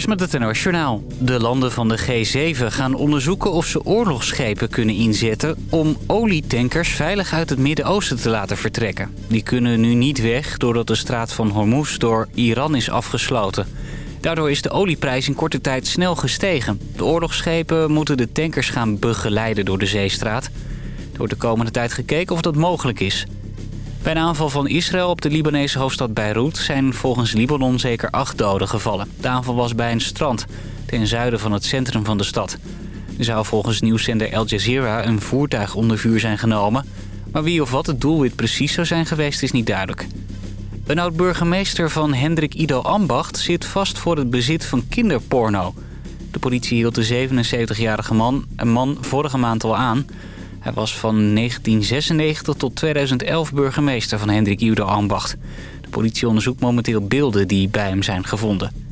Citydijkers met het NOS. De landen van de G7 gaan onderzoeken of ze oorlogsschepen kunnen inzetten... om olietankers veilig uit het Midden-Oosten te laten vertrekken. Die kunnen nu niet weg doordat de straat van Hormuz door Iran is afgesloten. Daardoor is de olieprijs in korte tijd snel gestegen. De oorlogsschepen moeten de tankers gaan begeleiden door de zeestraat. Er wordt de komende tijd gekeken of dat mogelijk is... Bij een aanval van Israël op de Libanese hoofdstad Beirut... zijn volgens Libanon zeker acht doden gevallen. De aanval was bij een strand ten zuiden van het centrum van de stad. Er zou volgens nieuwszender Al Jazeera een voertuig onder vuur zijn genomen... maar wie of wat het doelwit precies zou zijn geweest is niet duidelijk. Een oud-burgemeester van Hendrik Ido Ambacht zit vast voor het bezit van kinderporno. De politie hield de 77-jarige man, een man vorige maand al aan... Hij was van 1996 tot 2011 burgemeester van Hendrik Iudo Ambacht. De politie onderzoekt momenteel beelden die bij hem zijn gevonden.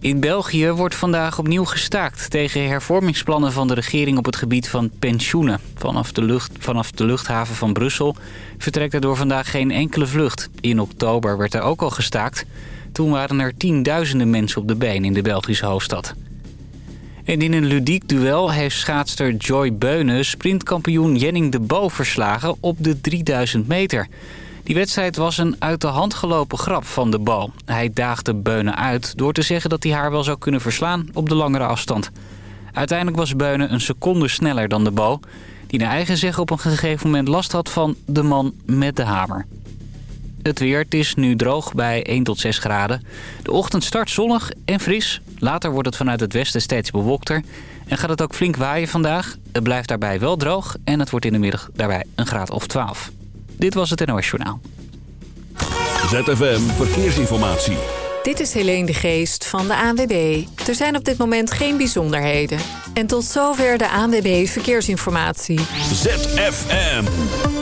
In België wordt vandaag opnieuw gestaakt tegen hervormingsplannen van de regering op het gebied van pensioenen. Vanaf de, lucht, vanaf de luchthaven van Brussel vertrekt er door vandaag geen enkele vlucht. In oktober werd er ook al gestaakt. Toen waren er tienduizenden mensen op de been in de Belgische hoofdstad. En in een ludiek duel heeft schaatster Joy Beunen sprintkampioen Jenning de Bo verslagen op de 3000 meter. Die wedstrijd was een uit de hand gelopen grap van de Bo. Hij daagde Beunen uit door te zeggen dat hij haar wel zou kunnen verslaan op de langere afstand. Uiteindelijk was Beunen een seconde sneller dan de Bo... die naar eigen zeggen op een gegeven moment last had van de man met de hamer. Het weer, het is nu droog bij 1 tot 6 graden. De ochtend start zonnig en fris. Later wordt het vanuit het westen steeds bewolkter. En gaat het ook flink waaien vandaag. Het blijft daarbij wel droog en het wordt in de middag daarbij een graad of 12. Dit was het NOS Journaal. ZFM Verkeersinformatie. Dit is Helene de Geest van de ANWB. Er zijn op dit moment geen bijzonderheden. En tot zover de ANWB Verkeersinformatie. ZFM.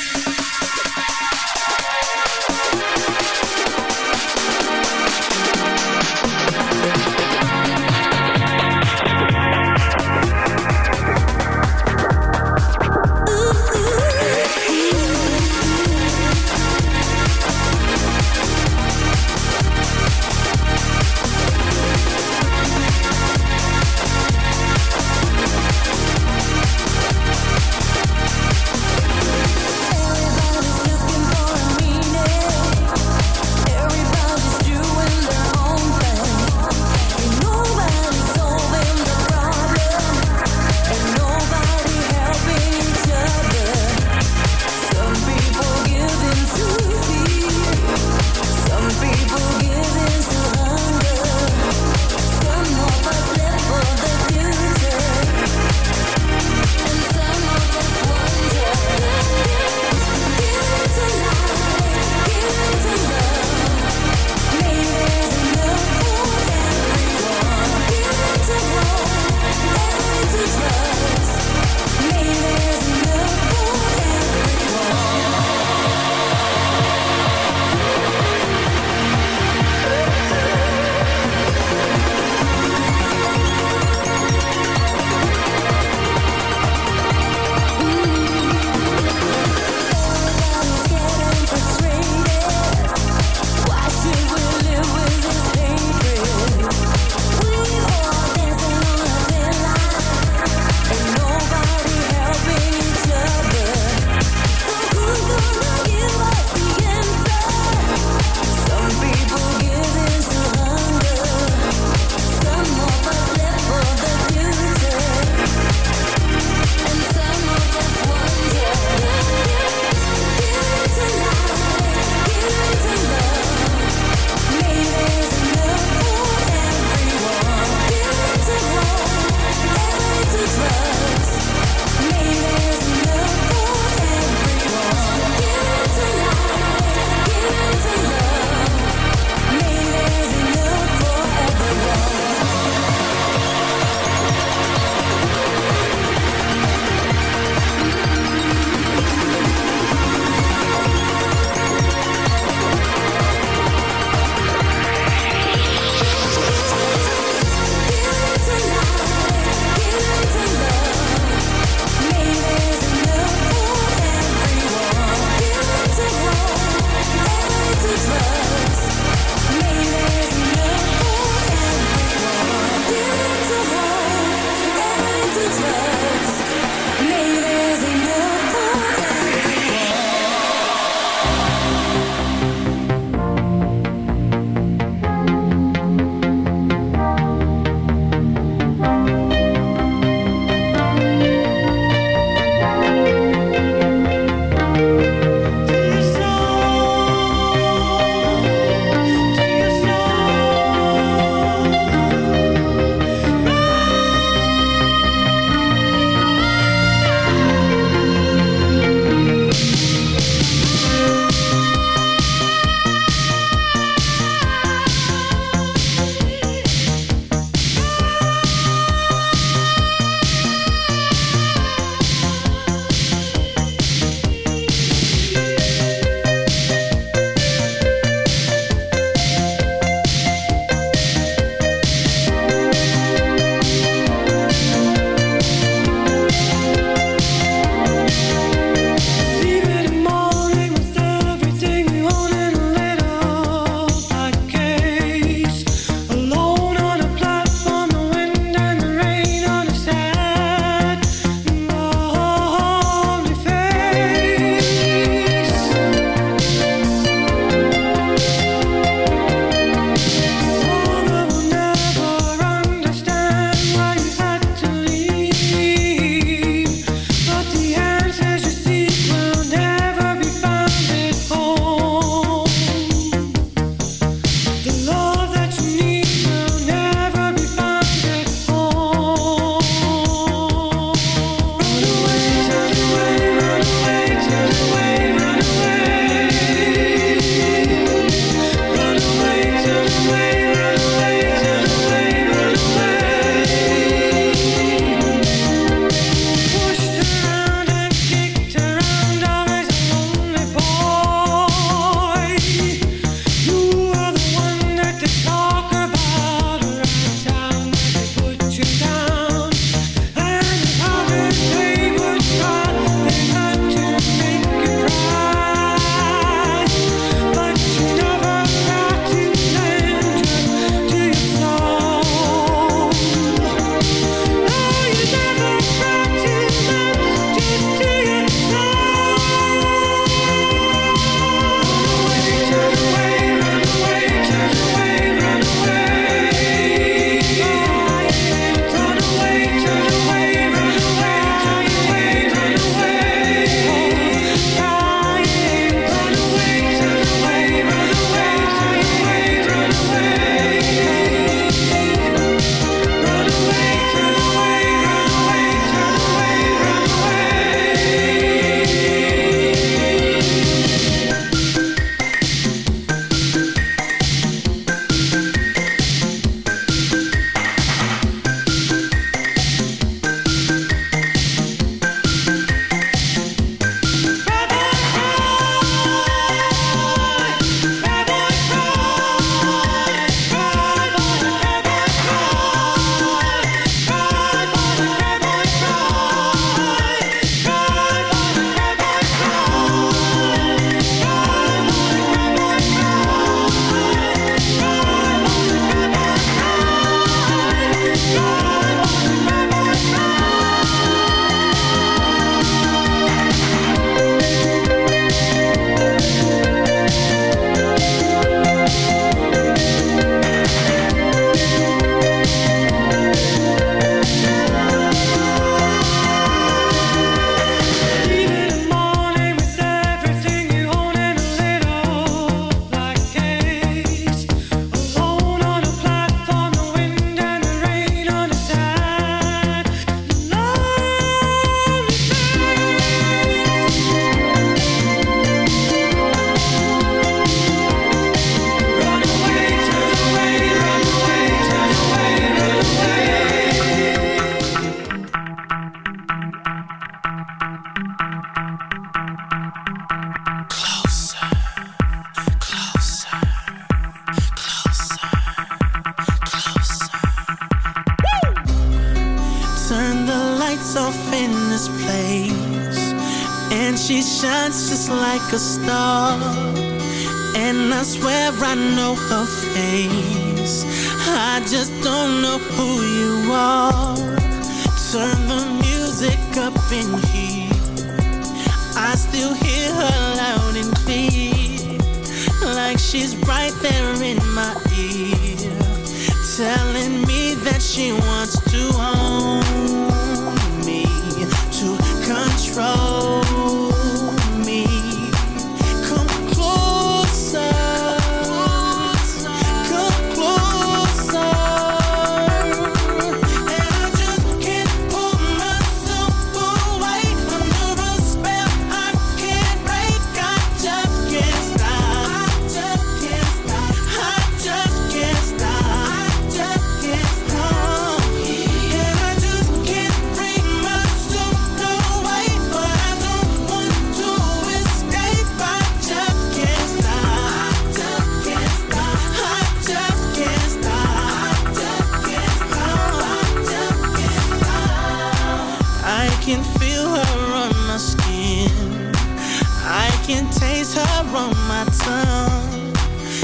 place her on my tongue.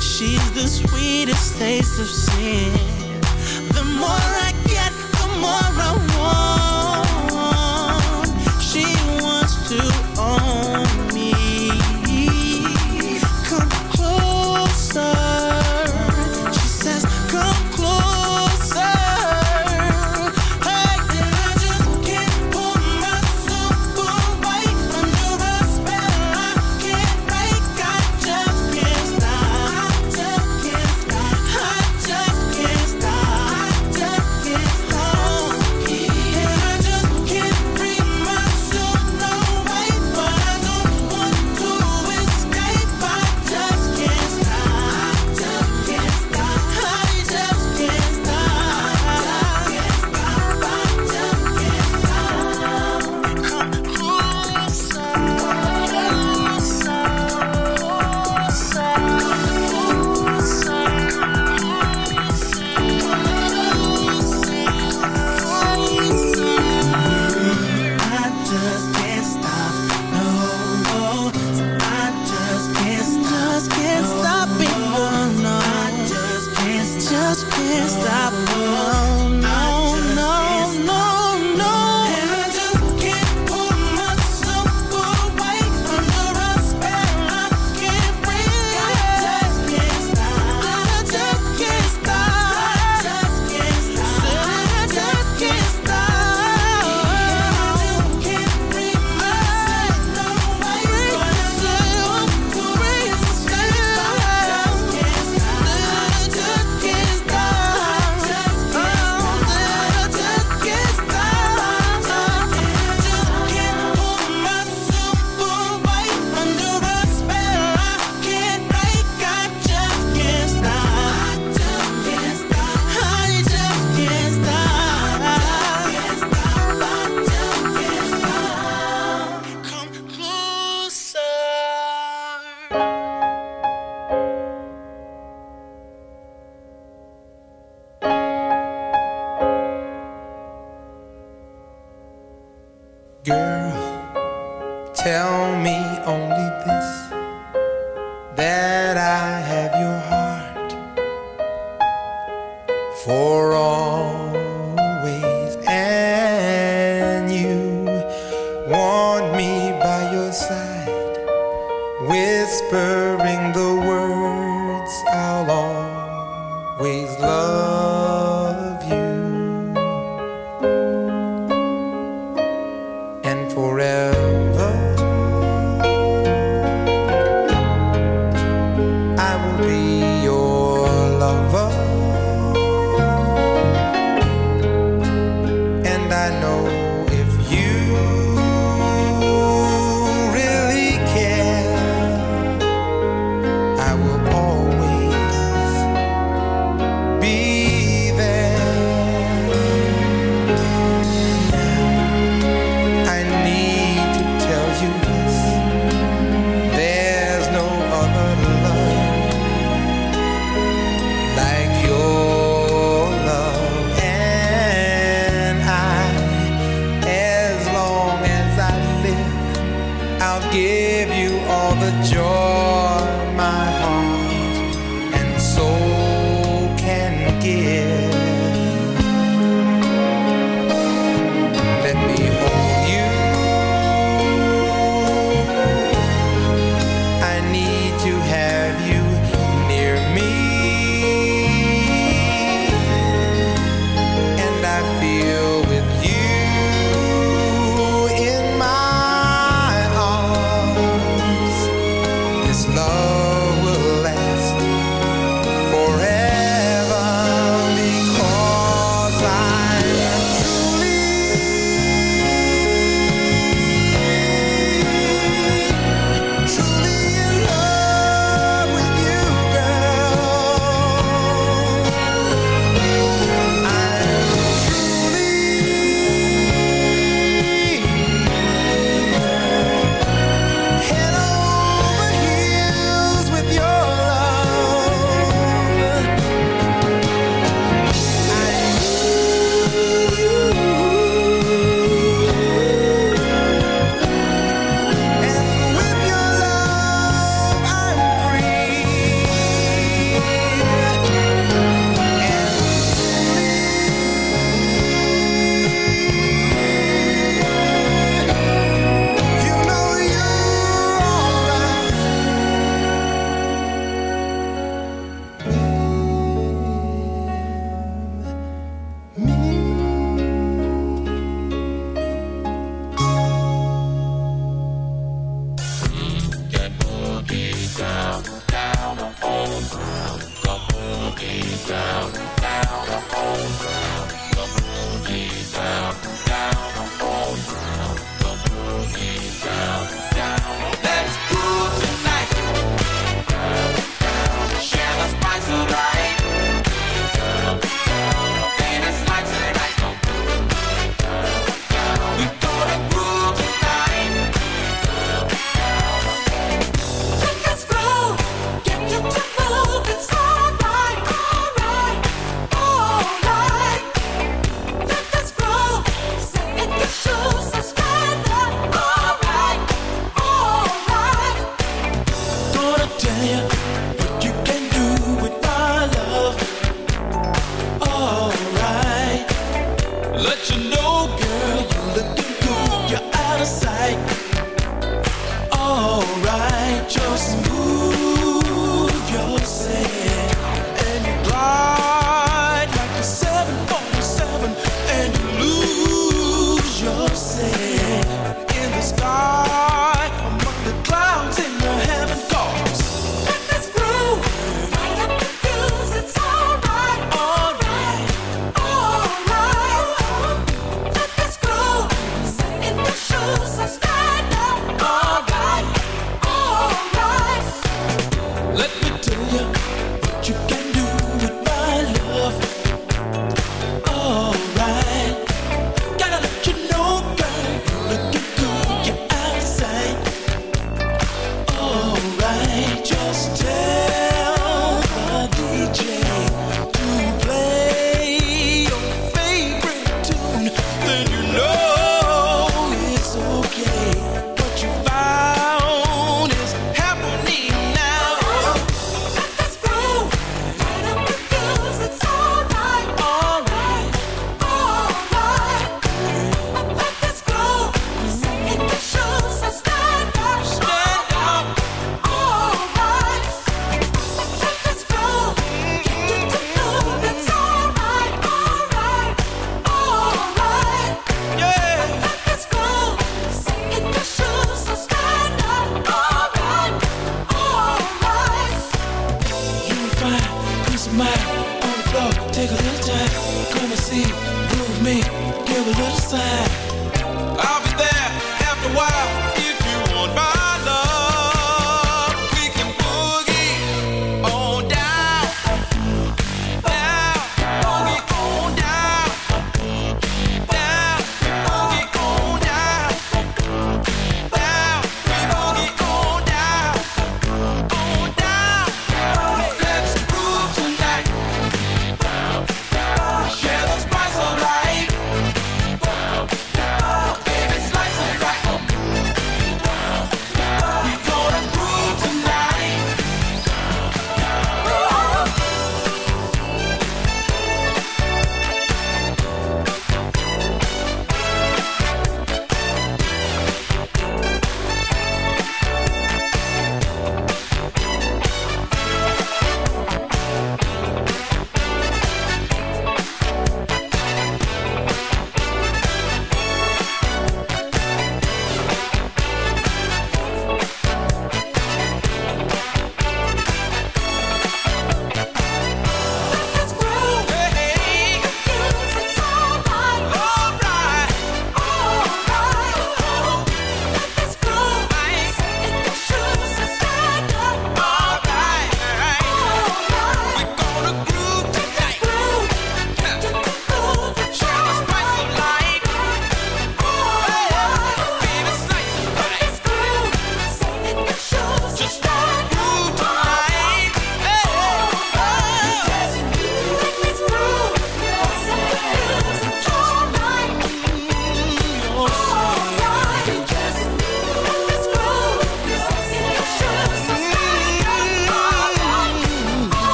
She's the sweetest taste of sin. The more I get, the more I want. She wants to give you all the joy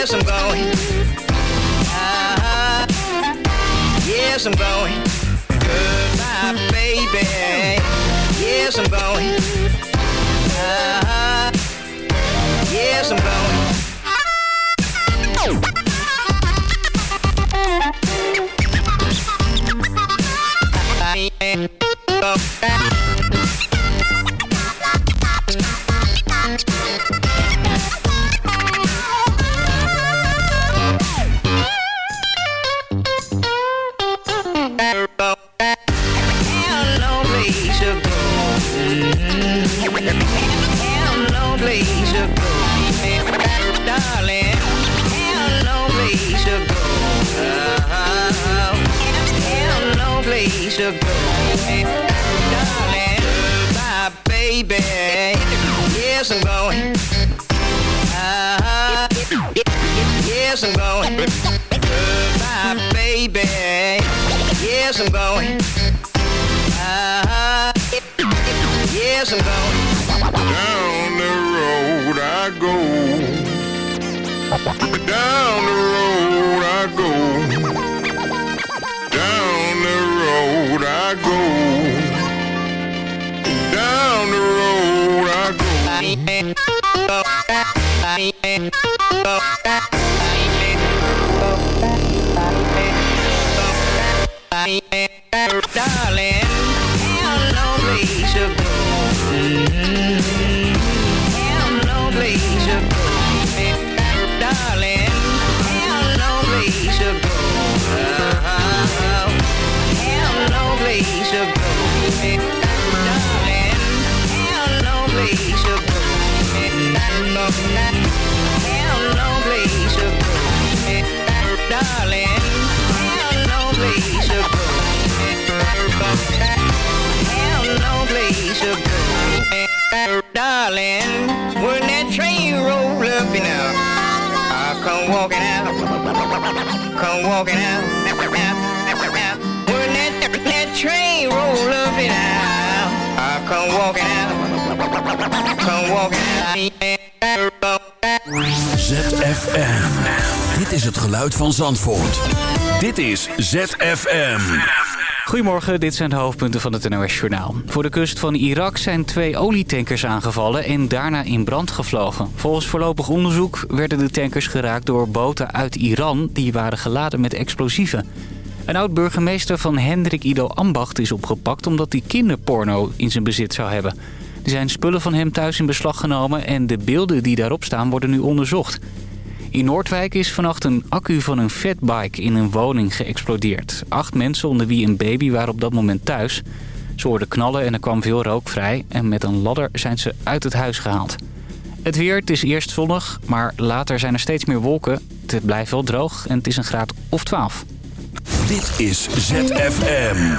Yes, I'm going. Uh-huh. Yes, I'm going. Goodbye, baby. Yes, I'm going. Uh-huh. Yes, I'm going. I Have I go. Down the road I go. Darling, when that train roll up and out, I come walking out, come walking out. When that, that train roll up and out, I come walking out, come walking out. ZFM. Dit is het geluid van Zandvoort. Dit is ZFM. Goedemorgen, dit zijn de hoofdpunten van het NOS Journaal. Voor de kust van Irak zijn twee olietankers aangevallen en daarna in brand gevlogen. Volgens voorlopig onderzoek werden de tankers geraakt door boten uit Iran... die waren geladen met explosieven. Een oud-burgemeester van Hendrik Ido Ambacht is opgepakt... omdat hij kinderporno in zijn bezit zou hebben. Er zijn spullen van hem thuis in beslag genomen... en de beelden die daarop staan worden nu onderzocht. In Noordwijk is vannacht een accu van een fatbike in een woning geëxplodeerd. Acht mensen onder wie een baby waren op dat moment thuis. Ze hoorden knallen en er kwam veel rook vrij... en met een ladder zijn ze uit het huis gehaald. Het weer, het is eerst zonnig, maar later zijn er steeds meer wolken. Het blijft wel droog en het is een graad of 12. Dit is ZFM.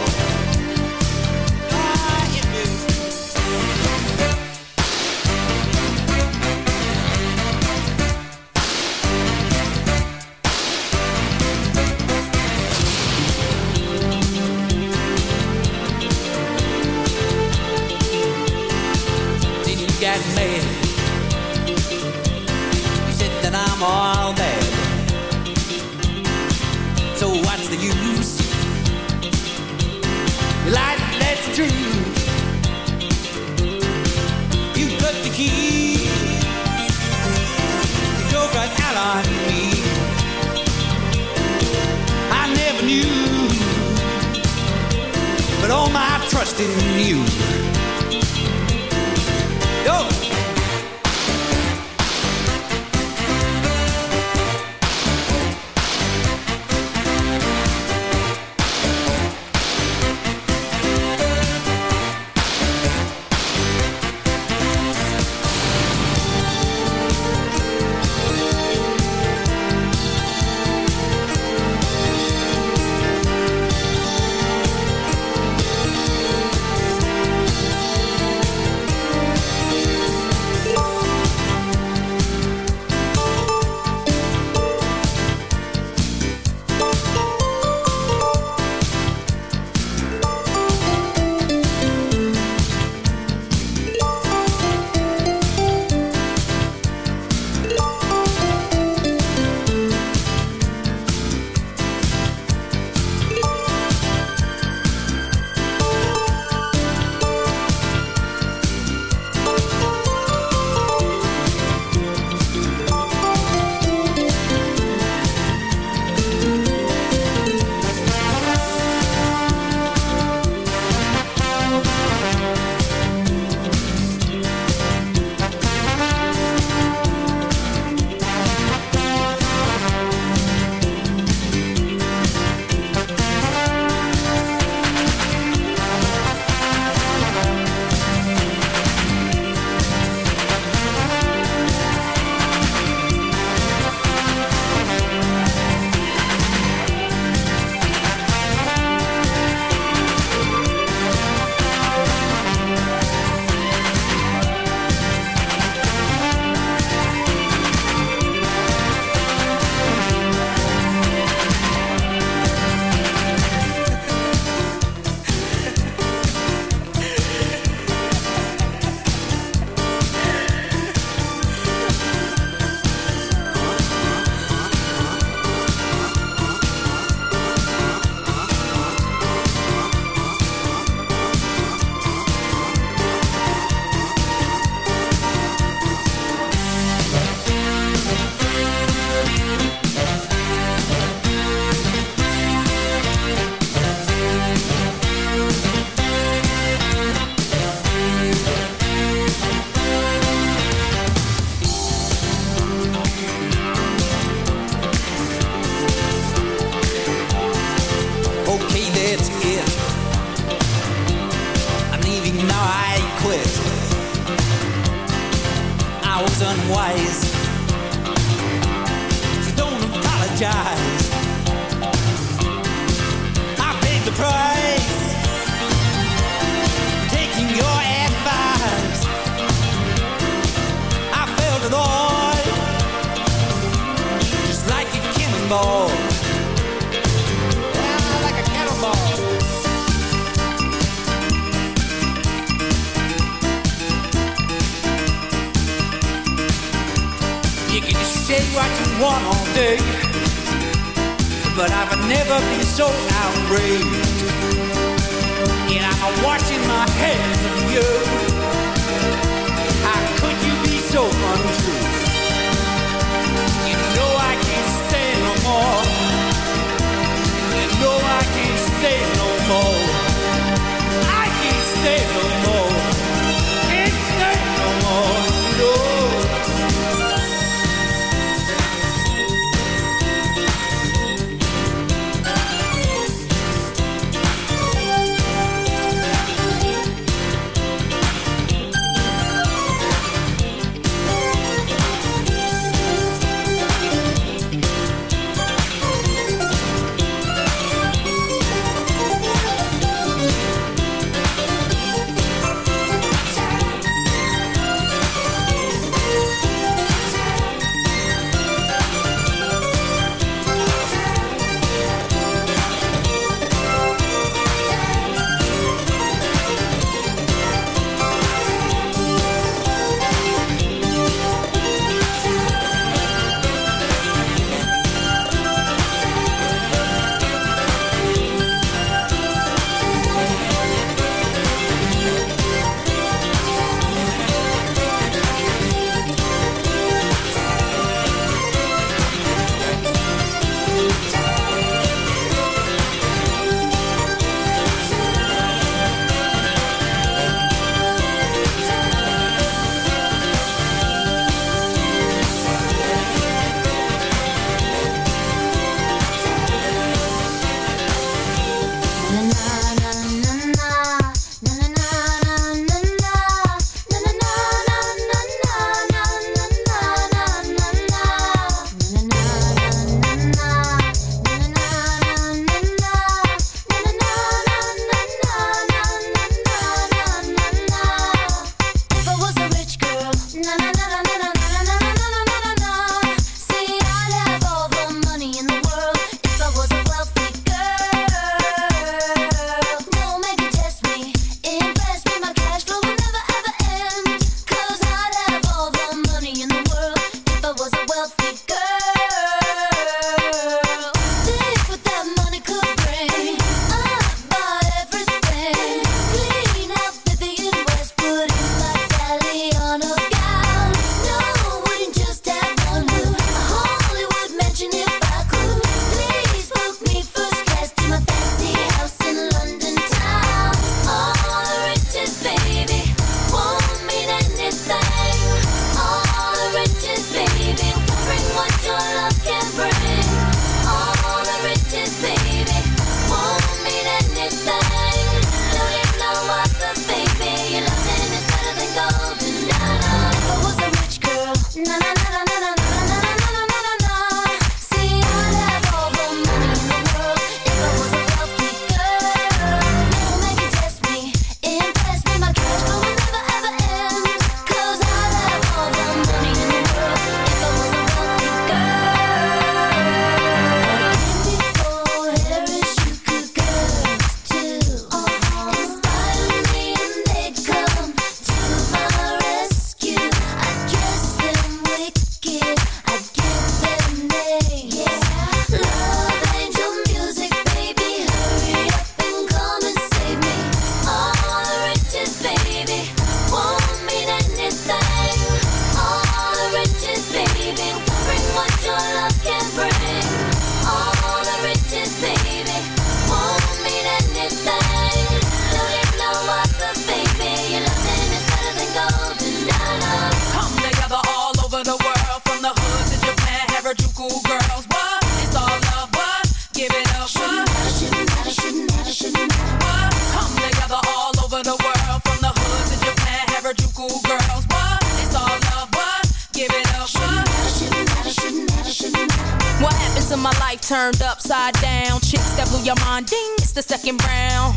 turned upside down. Chicks that blew your mind, ding, it's the second round.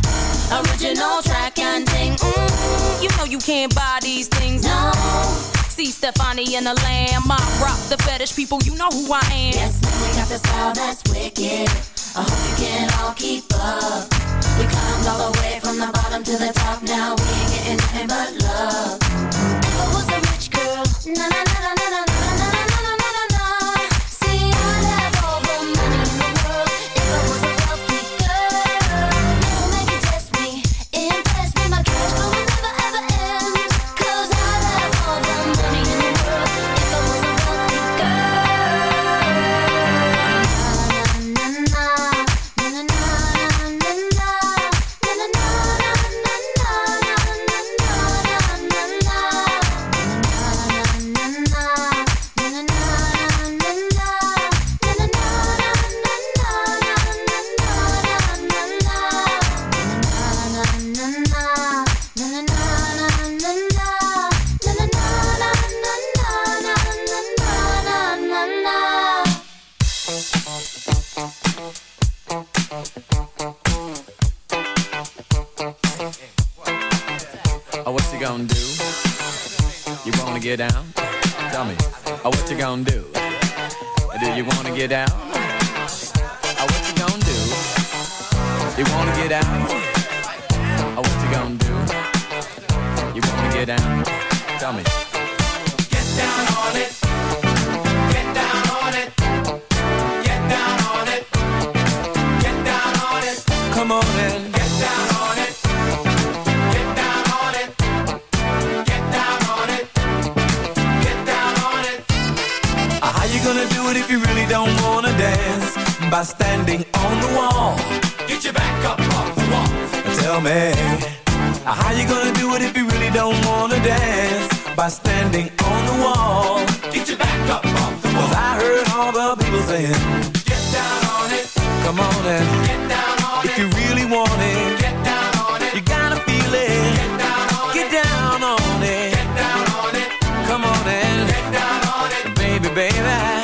Original track and ding, mm, you know you can't buy these things, no. See Stefani and the Lamb, I rock the fetish people, you know who I am. Yes, man, we got the style that's wicked. I hope you can all keep up. We climbed all the way from the bottom to the top, now we ain't getting nothing but love. Ever was a rich girl, na na na na na na. Get down? Oh, what you gonna do? You wanna get down? Oh, what you gonna do? You wanna get down? Tell me. Get down on it. Get down on it. Get down on it. Get down on it. Come on and it if you really don't wanna dance? By standing on the wall. Get your back up off the wall. Tell me. How you gonna do it if you really don't wanna dance? By standing on the wall. Get your back up off the wall. Cause I heard all the people saying, Get down on it. Come on and Get down on if it. you really want it, Get down on it. you gotta feel it. Get down on it. Get down on it. Come on Get down on it. baby, baby,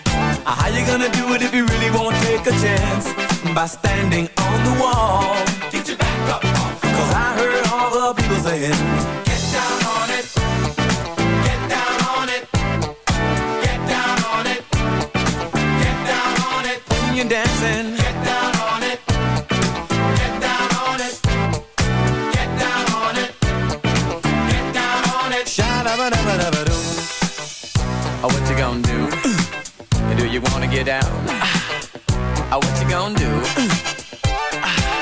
Uh, how you gonna do it if you really won't take a chance? By standing on the wall. Get your back up Cause. I heard all the people saying, Get down on it. Get down on it. Get down on it. Get down on it. when you're dancing, Get down on it. Get down on it. Get down on it. Get down on it. sha-da-ba-da-ba-da-ba-doo. Oh, what you gonna do? You wanna get down? Oh, what you gonna do?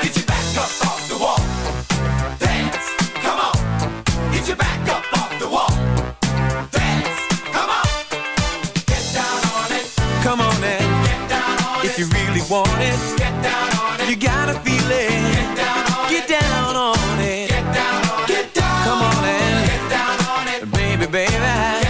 Get your back up off the wall. Dance. Come on. Get your back up off the wall. Dance. Come on. Get down on it. Come on and Get down on if it. you really want it, Get down on it. you gotta feel it. Get down on Get it. down on it. Get down on it. Get down Come on and Get down on it. baby, baby, Get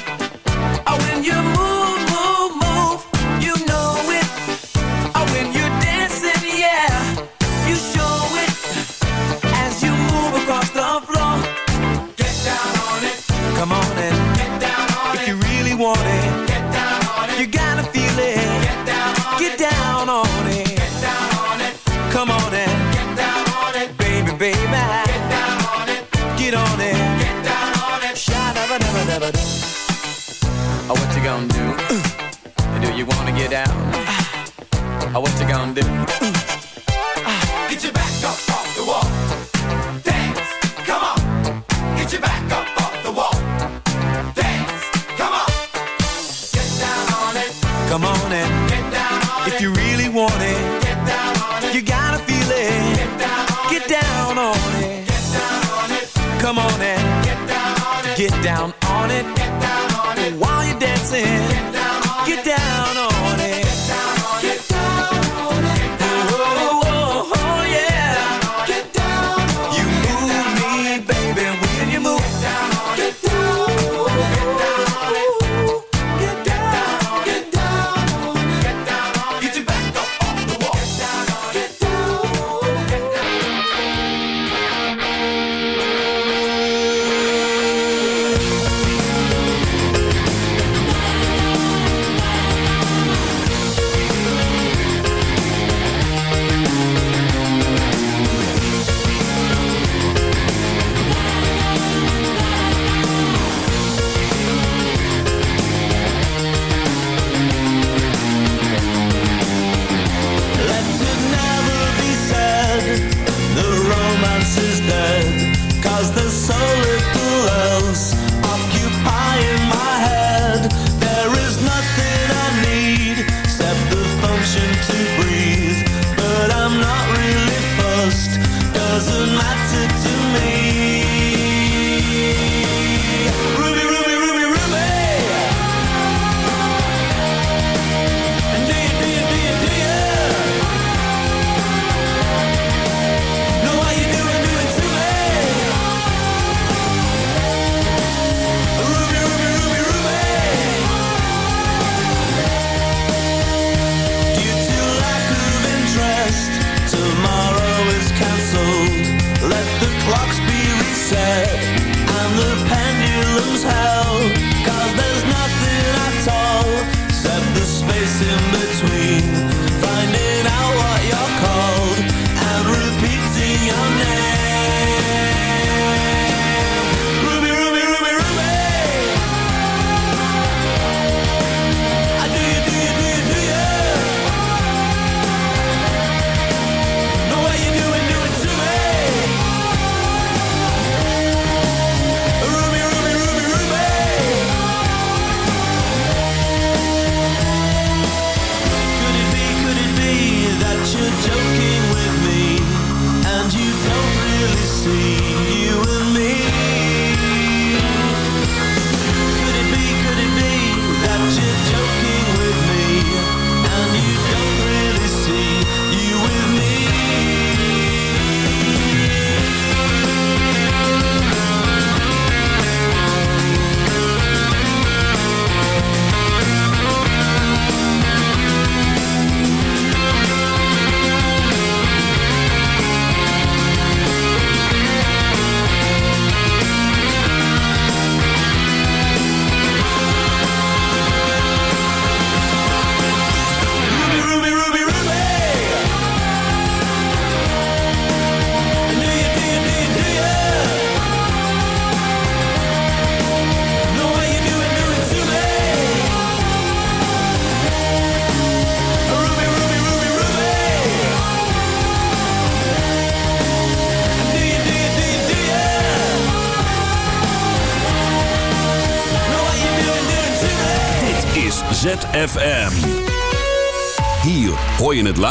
You wanna get down? Oh, what you gonna do? Get your back up off the wall. Dance. Come on. Get your back up off the wall. Dance. Come on. Get down on it. Come on and Get down on it. if you really want it, Get down on it. you gotta feel it. Get down on Get it. down on it. Get down on it. Come on and Get down on it. get down